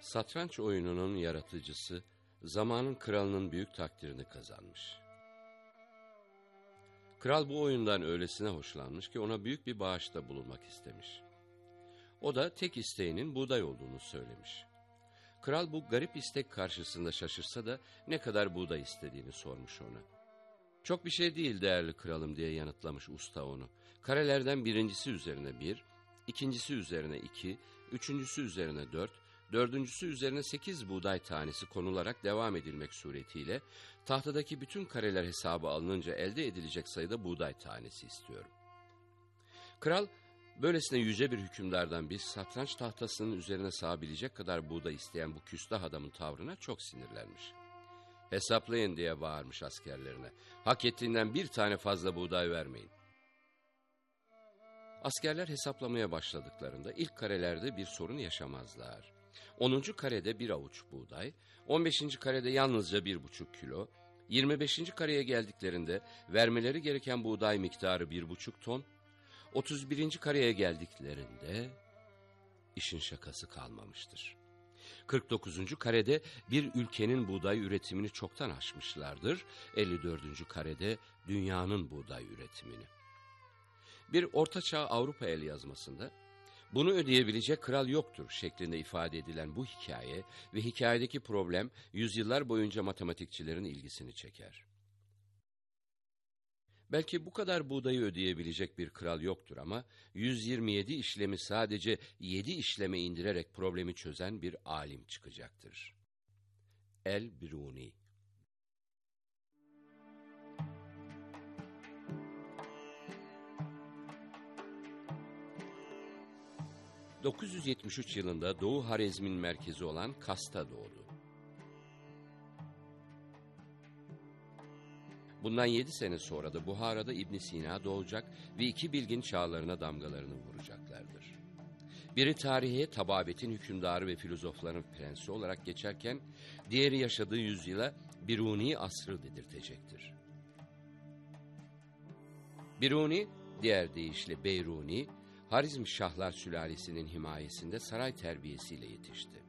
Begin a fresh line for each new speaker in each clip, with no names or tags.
Satranç oyununun yaratıcısı, zamanın kralının büyük takdirini kazanmış. Kral bu oyundan öylesine hoşlanmış ki ona büyük bir bağışta bulunmak istemiş. O da tek isteğinin buğday olduğunu söylemiş. Kral bu garip istek karşısında şaşırsa da ne kadar buğday istediğini sormuş ona. Çok bir şey değil değerli kralım diye yanıtlamış usta onu. Karelerden birincisi üzerine bir, ikincisi üzerine iki, üçüncüsü üzerine dört, dördüncüsü üzerine sekiz buğday tanesi konularak devam edilmek suretiyle tahtadaki bütün kareler hesabı alınınca elde edilecek sayıda buğday tanesi istiyorum. Kral böylesine yüce bir hükümdardan bir satranç tahtasının üzerine sığabilecek kadar buğday isteyen bu küstah adamın tavrına çok sinirlenmiş. Hesaplayın diye bağırmış askerlerine. Hak ettiğinden bir tane fazla buğday vermeyin. Askerler hesaplamaya başladıklarında ilk karelerde bir sorun yaşamazlar. 10. karede bir avuç buğday, 15. karede yalnızca bir buçuk kilo, 25. kareye geldiklerinde vermeleri gereken buğday miktarı bir buçuk ton, 31. kareye geldiklerinde işin şakası kalmamıştır. 49. karede bir ülkenin buğday üretimini çoktan aşmışlardır. 54. karede dünyanın buğday üretimini. Bir ortaçağ Avrupa el yazmasında bunu ödeyebilecek kral yoktur şeklinde ifade edilen bu hikaye ve hikayedeki problem yüzyıllar boyunca matematikçilerin ilgisini çeker. Belki bu kadar buğdayı ödeyebilecek bir kral yoktur ama 127 işlemi sadece 7 işleme indirerek problemi çözen bir alim çıkacaktır. El 973 yılında Doğu Harezm'in merkezi olan Kasta doğdu. Bundan yedi sene sonra da Buhara'da İbn Sina doğacak ve iki bilgin çağlarına damgalarını vuracaklardır. Biri tarihe tababetin hükümdarı ve filozofların prensi olarak geçerken, diğeri yaşadığı yüzyıla Biruni asrı dedirtecektir. Biruni, diğer deyişle Beyruni, Harizm Şahlar sülalesinin himayesinde saray terbiyesiyle yetişti.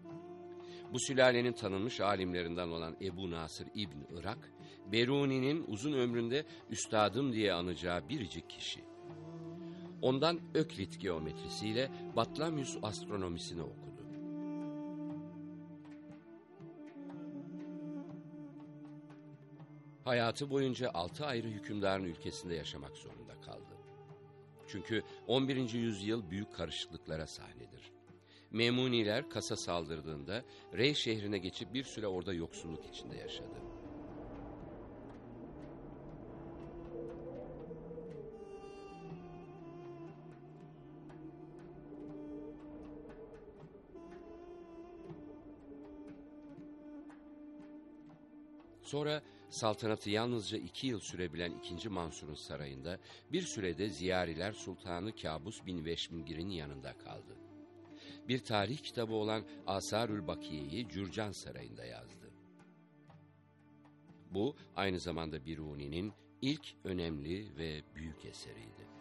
Bu sülalenin tanınmış alimlerinden olan Ebu Nasır İbn Irak, Beruni'nin uzun ömründe üstadım diye anacağı biricik kişi. Ondan Öklit geometrisiyle Batlamyus astronomisini okudu. Hayatı boyunca altı ayrı hükümdarın ülkesinde yaşamak zorunda kaldı. Çünkü 11. yüzyıl büyük karışıklıklara sahnedir. Memuniler Kas'a saldırdığında Rey şehrine geçip bir süre orada yoksulluk içinde yaşadı. Sonra saltanatı yalnızca iki yıl sürebilen 2. Mansur'un sarayında bir sürede ziyariler Sultanı Kabus bin Veşmgir'in yanında kaldı. Bir tarih kitabı olan Asarül Bakiye'yi Cürcan Sarayı'nda yazdı. Bu aynı zamanda Biruni'nin ilk önemli ve büyük eseriydi.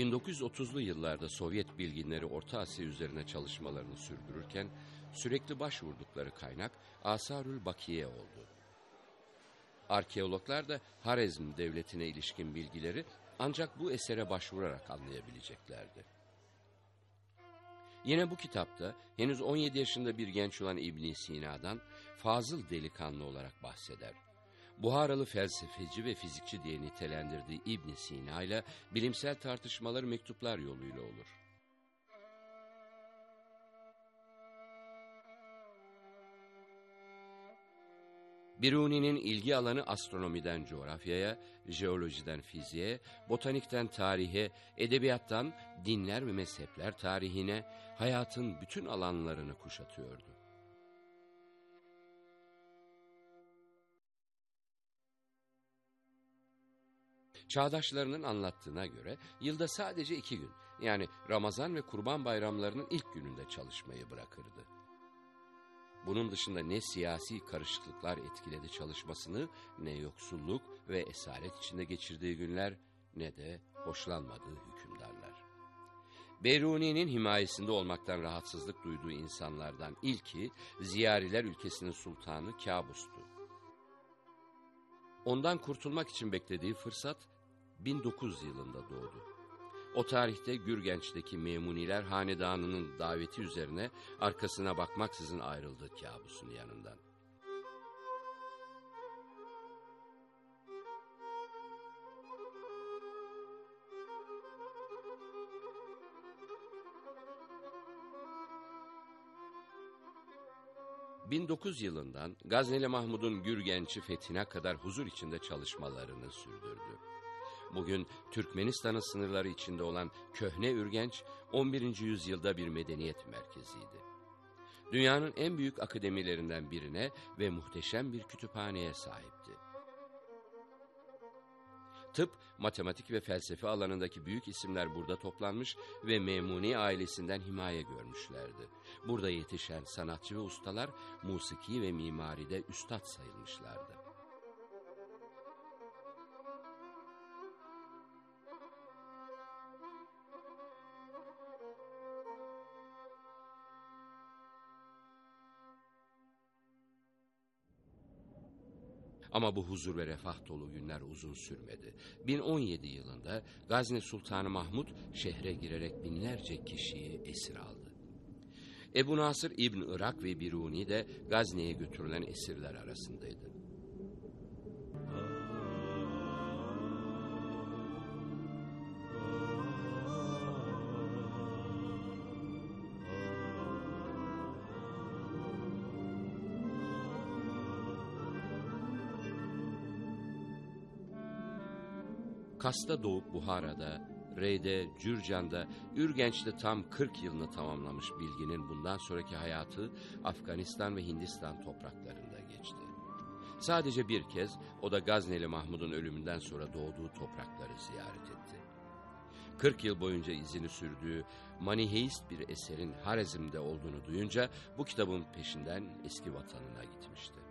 1930'lu yıllarda Sovyet bilginleri Orta Asya üzerine çalışmalarını sürdürürken sürekli başvurdukları kaynak Asarül Bakiye oldu. Arkeologlar da Harezm devletine ilişkin bilgileri ancak bu esere başvurarak anlayabileceklerdi. Yine bu kitapta henüz 17 yaşında bir genç olan İbn Sina'dan fazıl delikanlı olarak bahseder. Buharalı felsefeci ve fizikçi diye nitelendirdiği İbn Sina ile bilimsel tartışmaları mektuplar yoluyla olur. Biruni'nin ilgi alanı astronomiden coğrafyaya, jeolojiden fiziğe, botanikten tarihe, edebiyattan dinler ve mezhepler tarihine, hayatın bütün alanlarını kuşatıyordu. Çağdaşlarının anlattığına göre yılda sadece iki gün yani Ramazan ve Kurban bayramlarının ilk gününde çalışmayı bırakırdı. Bunun dışında ne siyasi karışıklıklar etkiledi çalışmasını ne yoksulluk ve esaret içinde geçirdiği günler ne de hoşlanmadığı hükümdarlar. Beruni'nin himayesinde olmaktan rahatsızlık duyduğu insanlardan ilki ziyariler ülkesinin sultanı Kabus'tu. Ondan kurtulmak için beklediği fırsat 1009 yılında doğdu. O tarihte Gürgenç'teki Memuniler hanedanının daveti üzerine arkasına bakmaksızın ayrıldı kabusun yanından. ...1009 yılından Gazneli Mahmud'un Gürgenç'i fethine kadar huzur içinde çalışmalarını sürdürdü. Bugün Türkmenistan'ın sınırları içinde olan Köhne Ürgenç 11. yüzyılda bir medeniyet merkeziydi. Dünyanın en büyük akademilerinden birine ve muhteşem bir kütüphaneye sahipti. Tıp, matematik ve felsefe alanındaki büyük isimler burada toplanmış ve Memuni ailesinden himaye görmüşlerdi. Burada yetişen sanatçı ve ustalar musiki ve mimaride üstad sayılmışlardı. Ama bu huzur ve refah dolu günler uzun sürmedi. 1017 yılında Gazni Sultanı Mahmud şehre girerek binlerce kişiyi esir aldı. Ebu Nasır İbn Irak ve Biruni de Gazne'ye götürülen esirler arasındaydı. Kas'ta doğup Buhara'da, Rey'de, Cürcan'da, Ürgenç'te tam 40 yılını tamamlamış Bilgin'in bundan sonraki hayatı Afganistan ve Hindistan topraklarında geçti. Sadece bir kez o da Gazneli Mahmud'un ölümünden sonra doğduğu toprakları ziyaret etti. 40 yıl boyunca izini sürdüğü maniheist bir eserin Harezm'de olduğunu duyunca bu kitabın peşinden eski vatanına gitmişti.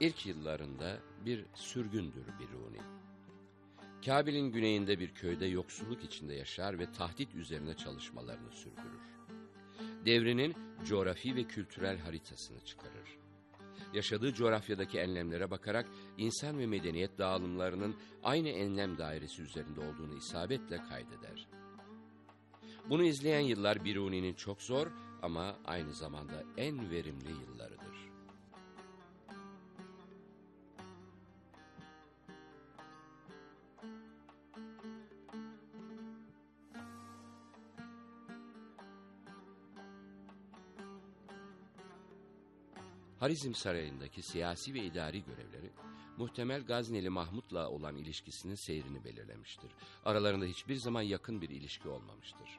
İlk yıllarında bir sürgündür Biruni. Kabil'in güneyinde bir köyde yoksulluk içinde yaşar ve tahdit üzerine çalışmalarını sürdürür. Devrinin coğrafi ve kültürel haritasını çıkarır. Yaşadığı coğrafyadaki enlemlere bakarak insan ve medeniyet dağılımlarının aynı enlem dairesi üzerinde olduğunu isabetle kaydeder. Bunu izleyen yıllar Biruni'nin çok zor ama aynı zamanda en verimli yıllarıdır. Harizm Sarayı'ndaki siyasi ve idari görevleri, muhtemel Gazneli Mahmud'la olan ilişkisinin seyrini belirlemiştir. Aralarında hiçbir zaman yakın bir ilişki olmamıştır.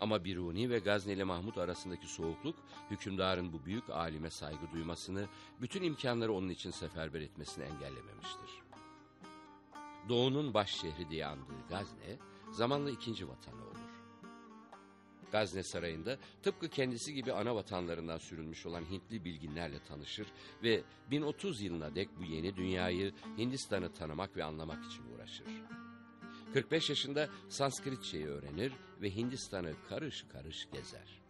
Ama Biruni ve Gazneli Mahmud arasındaki soğukluk, hükümdarın bu büyük alime saygı duymasını, bütün imkanları onun için seferber etmesini engellememiştir. Doğu'nun baş şehri diye andığı Gazne, zamanla ikinci vatanı olur. Gazne Sarayı'nda tıpkı kendisi gibi ana vatanlarından sürülmüş olan Hintli bilginlerle tanışır ve 1030 yılına dek bu yeni dünyayı Hindistan'ı tanımak ve anlamak için uğraşır. 45 yaşında Sanskritçeyi öğrenir ve Hindistan'ı karış karış gezer.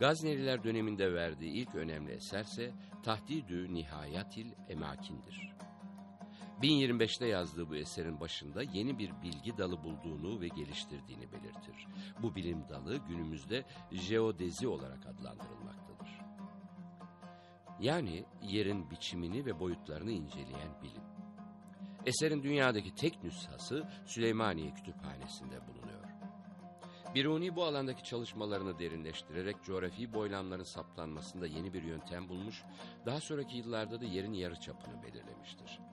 Gazneliler döneminde verdiği ilk önemli eserse Tahdidü Nihayatil Emakin'dir. 1025'te yazdığı bu eserin başında yeni bir bilgi dalı bulduğunu ve geliştirdiğini belirtir. Bu bilim dalı günümüzde jeodezi olarak adlandırılmaktadır. Yani yerin biçimini ve boyutlarını inceleyen bilim. Eserin dünyadaki tek nüshası Süleymaniye Kütüphanesi'nde bulunuyor. Biruni bu alandaki çalışmalarını derinleştirerek coğrafi boylamların saptanmasında yeni bir yöntem bulmuş, daha sonraki yıllarda da yerin yarıçapını belirlemiştir.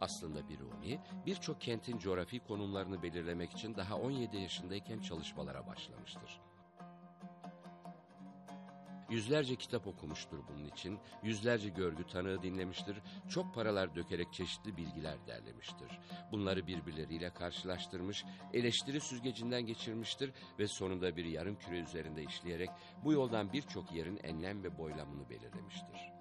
Aslında Biruni birçok kentin coğrafi konumlarını belirlemek için daha 17 yaşındayken çalışmalara başlamıştır. Yüzlerce kitap okumuştur bunun için, yüzlerce görgü tanığı dinlemiştir, çok paralar dökerek çeşitli bilgiler derlemiştir. Bunları birbirleriyle karşılaştırmış, eleştiri süzgecinden geçirmiştir ve sonunda bir yarım küre üzerinde işleyerek bu yoldan birçok yerin enlem ve boylamını belirlemiştir.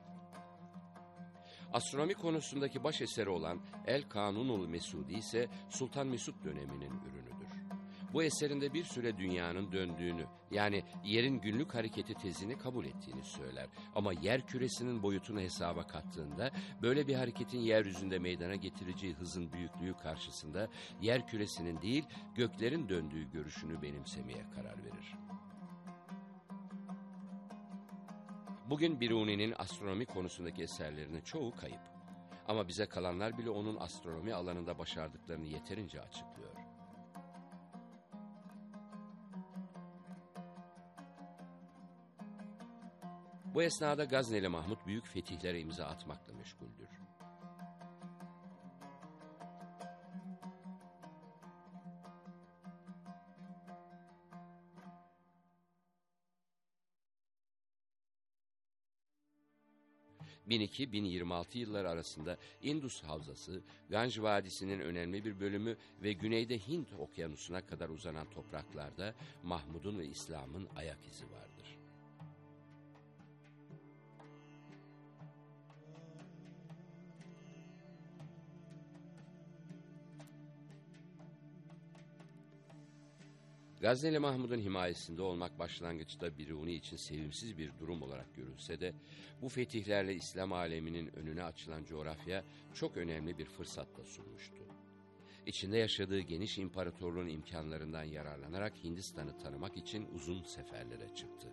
Astronomi konusundaki baş eseri olan El Kanunul Mesudi ise Sultan Mesud döneminin ürünüdür. Bu eserinde bir süre dünyanın döndüğünü yani yerin günlük hareketi tezini kabul ettiğini söyler. Ama yer küresinin boyutunu hesaba kattığında böyle bir hareketin yeryüzünde meydana getireceği hızın büyüklüğü karşısında yer küresinin değil göklerin döndüğü görüşünü benimsemeye karar verir. Bugün Biruni'nin astronomi konusundaki eserlerinin çoğu kayıp. Ama bize kalanlar bile onun astronomi alanında başardıklarını yeterince açıklıyor. Bu esnada Gazneli Mahmut büyük fetihlere imza atmakla meşguldür. ...1002-1026 yılları arasında Indus Havzası, Ganj Vadisi'nin önemli bir bölümü ve güneyde Hint okyanusuna kadar uzanan topraklarda Mahmud'un ve İslam'ın ayak izi vardır. Gazneli Mahmud'un himayesinde olmak başlangıçta Biruni için sevimsiz bir durum olarak görülse de bu fetihlerle İslam aleminin önüne açılan coğrafya çok önemli bir fırsatla sunmuştu. İçinde yaşadığı geniş imparatorluğun imkanlarından yararlanarak Hindistan'ı tanımak için uzun seferlere çıktı.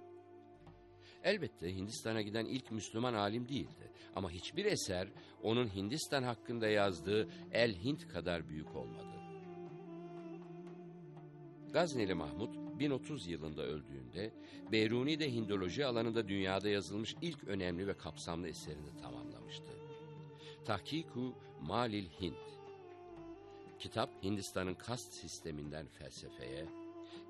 Elbette Hindistan'a giden ilk Müslüman alim değildi ama hiçbir eser onun Hindistan hakkında yazdığı El Hint kadar büyük olmadı. Gazneli Mahmud 1030 yılında öldüğünde Beyruni'de Hindoloji alanında dünyada yazılmış ilk önemli ve kapsamlı eserini tamamlamıştı. Tahkiku Malil Hind Kitap Hindistan'ın kast sisteminden felsefeye,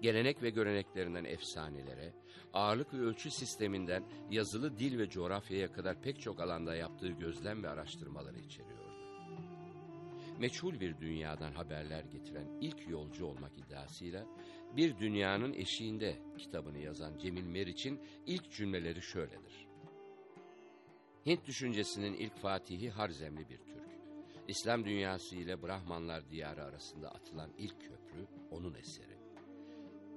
gelenek ve göreneklerinden efsanelere, ağırlık ve ölçü sisteminden yazılı dil ve coğrafyaya kadar pek çok alanda yaptığı gözlem ve araştırmaları içeriyordu. Meçhul bir dünyadan haberler getiren ilk yolcu olmak iddiasıyla Bir Dünyanın Eşiğinde kitabını yazan Cemil Meriç'in ilk cümleleri şöyledir. Hint düşüncesinin ilk fatihi Harzemli bir Türk. İslam dünyası ile Brahmanlar diyarı arasında atılan ilk köprü onun eseri.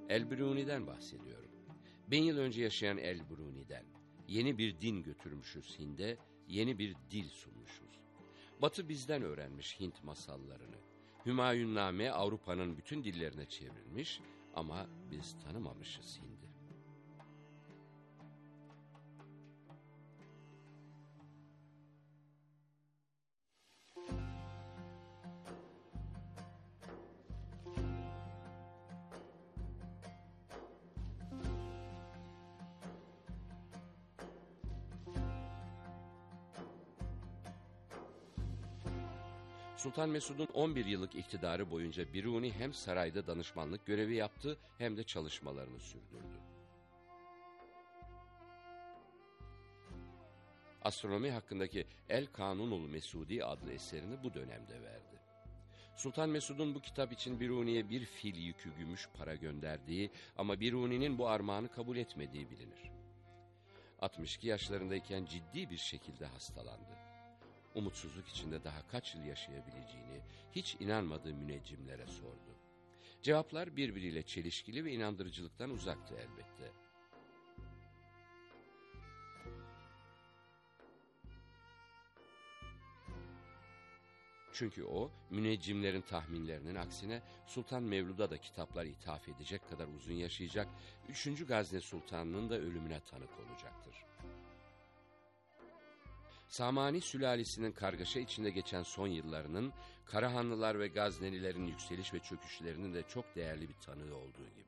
El-Biruni'den bahsediyorum. Bin yıl önce yaşayan El-Biruni'den. Yeni bir din götürmüşüz Hind'e, yeni bir dil sunmuşuz. Batı bizden öğrenmiş Hint masallarını. Hümayunname Avrupa'nın bütün dillerine çevrilmiş ama biz tanımamışız Hind'i. Sultan Mesud'un 11 yıllık iktidarı boyunca Biruni hem sarayda danışmanlık görevi yaptı hem de çalışmalarını sürdürdü. Astronomi hakkındaki El Kanunul Mesudi adlı eserini bu dönemde verdi. Sultan Mesud'un bu kitap için Biruni'ye bir fil yükü gümüş para gönderdiği ama Biruni'nin bu armağanı kabul etmediği bilinir. 62 yaşlarındayken ciddi bir şekilde hastalandı umutsuzluk içinde daha kaç yıl yaşayabileceğini hiç inanmadığı müneccimlere sordu. Cevaplar birbiriyle çelişkili ve inandırıcılıktan uzaktı elbette. Çünkü o, müneccimlerin tahminlerinin aksine Sultan Mevlud'a da kitaplar ithaf edecek kadar uzun yaşayacak, 3. Gazne Sultanı'nın da ölümüne tanık olacaktır. Samani sülalesinin kargaşa içinde geçen son yıllarının Karahanlılar ve Gaznelilerin yükseliş ve çöküşlerinin de çok değerli bir tanığı olduğu gibi.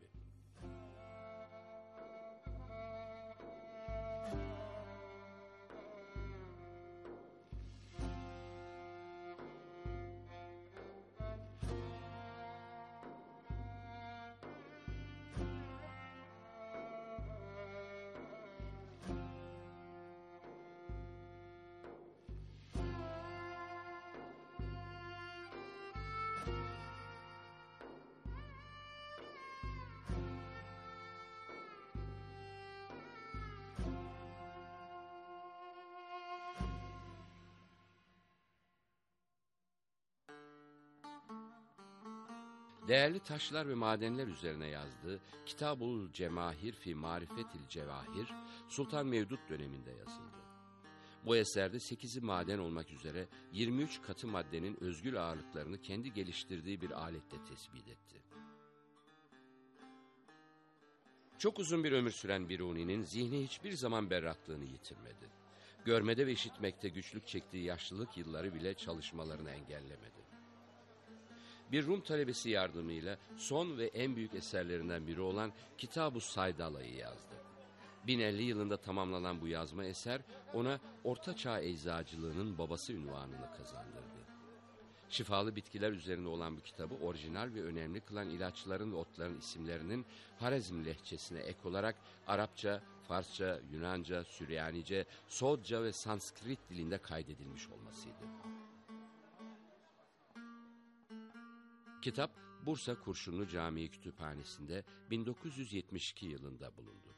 Değerli taşlar ve madenler üzerine yazdığı Kitabul Cemahir fi Marifetil Cevahir, Sultan Mevdut döneminde yazıldı. Bu eserde 8'i maden olmak üzere 23 katı maddenin özgül ağırlıklarını kendi geliştirdiği bir aletle tespit etti. Çok uzun bir ömür süren Biruni'nin zihni hiçbir zaman berraklığını yitirmedi. Görmede ve işitmekte güçlük çektiği yaşlılık yılları bile çalışmalarını engellemedi. Bir Rum talebesi yardımıyla son ve en büyük eserlerinden biri olan Kitab-ı Saydala'yı yazdı. 1050 yılında tamamlanan bu yazma eser ona Orta Çağ eczacılığının babası ünvanını kazandırdı. Şifalı bitkiler üzerinde olan bu kitabı orijinal ve önemli kılan ilaçların ve otların isimlerinin Harezm lehçesine ek olarak Arapça, Farsça, Yunanca, Süryanice, Sodca ve Sanskrit dilinde kaydedilmiş olmasıydı. Kitap Bursa Kurşunlu Camii Kütüphanesi'nde 1972 yılında bulundu.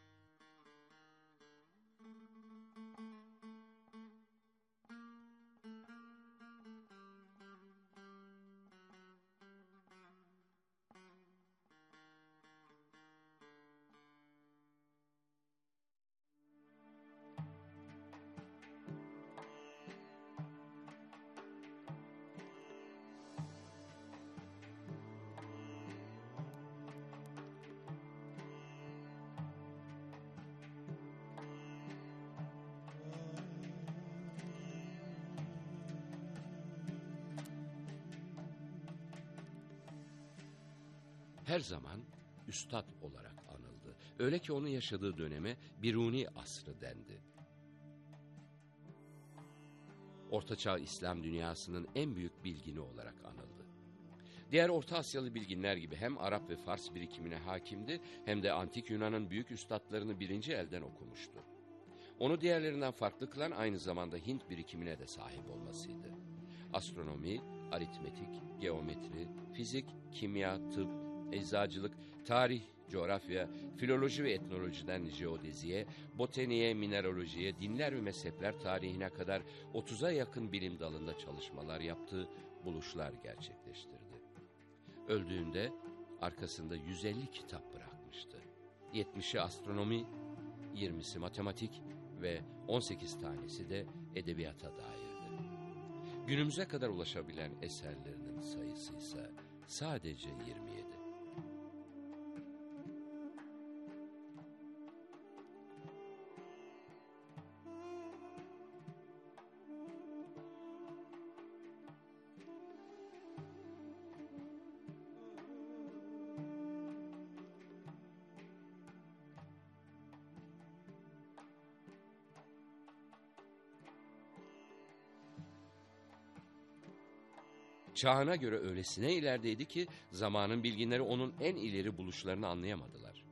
Her zaman üstad olarak anıldı. Öyle ki onun yaşadığı döneme Biruni asrı dendi. Ortaçağ İslam dünyasının en büyük bilgini olarak anıldı. Diğer Orta Asyalı bilginler gibi hem Arap ve Fars birikimine hakimdi hem de Antik Yunan'ın büyük üstadlarını birinci elden okumuştu. Onu diğerlerinden farklı kılan aynı zamanda Hint birikimine de sahip olmasıydı. Astronomi, aritmetik, geometri, fizik, kimya, tıp, eczacılık, tarih, coğrafya, filoloji ve etnolojiden jeodeziye, botaniğe, mineralojiye, dinler ve mezhepler tarihine kadar 30'a yakın bilim dalında çalışmalar yaptı, buluşlar gerçekleştirdi. Öldüğünde arkasında 150 kitap bırakmıştı. 70'i astronomi, 20'si matematik ve 18 tanesi de edebiyata dairdi. Günümüze kadar ulaşabilen eserlerinin sayısı ise sadece 27. Çağına göre öylesine ilerideydi ki zamanın bilginleri onun en ileri buluşlarını anlayamadılar.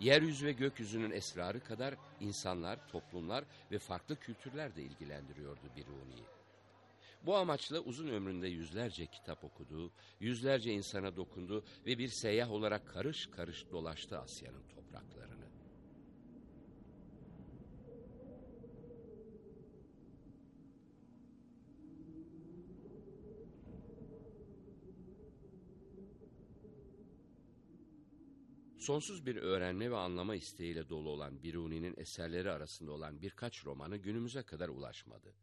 Yeryüzü ve gökyüzünün esrarı kadar insanlar, toplumlar ve farklı kültürler de ilgilendiriyordu Biruni'yi. Bu amaçla uzun ömründe yüzlerce kitap okudu, yüzlerce insana dokundu ve bir seyyah olarak karış karış dolaştı Asya'nın topraklarını. Sonsuz bir öğrenme ve anlama isteğiyle dolu olan Biruni'nin eserleri arasında olan birkaç romanı günümüze kadar ulaşmadı.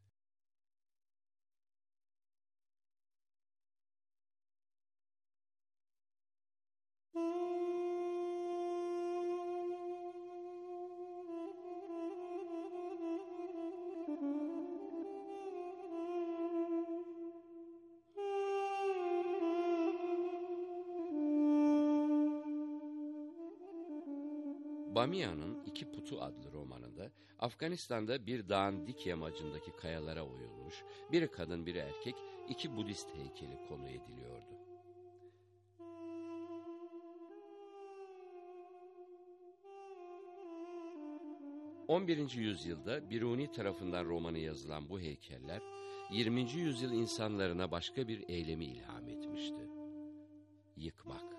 Bamia'nın İki Putu adlı romanında Afganistan'da bir dağın dik yamacındaki kayalara oyulmuş, biri kadın biri erkek iki Budist heykeli konu ediliyordu. On birinci yüzyılda Biruni tarafından romanı yazılan bu heykeller, 20. yüzyıl insanlarına başka bir eylemi ilham etmişti. Yıkmak.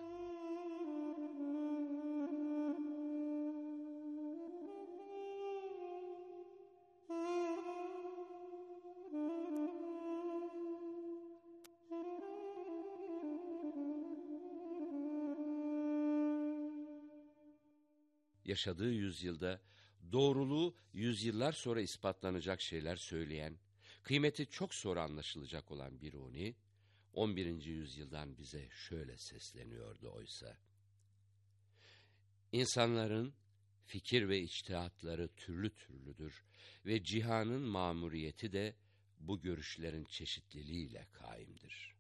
Yaşadığı yüzyılda doğruluğu yüzyıllar sonra ispatlanacak şeyler söyleyen, kıymeti çok sonra anlaşılacak olan Biruni, 11. yüzyıldan bize şöyle sesleniyordu oysa. İnsanların fikir ve içtihatları türlü türlüdür ve cihanın mamuriyeti de bu görüşlerin çeşitliliğiyle kaimdir.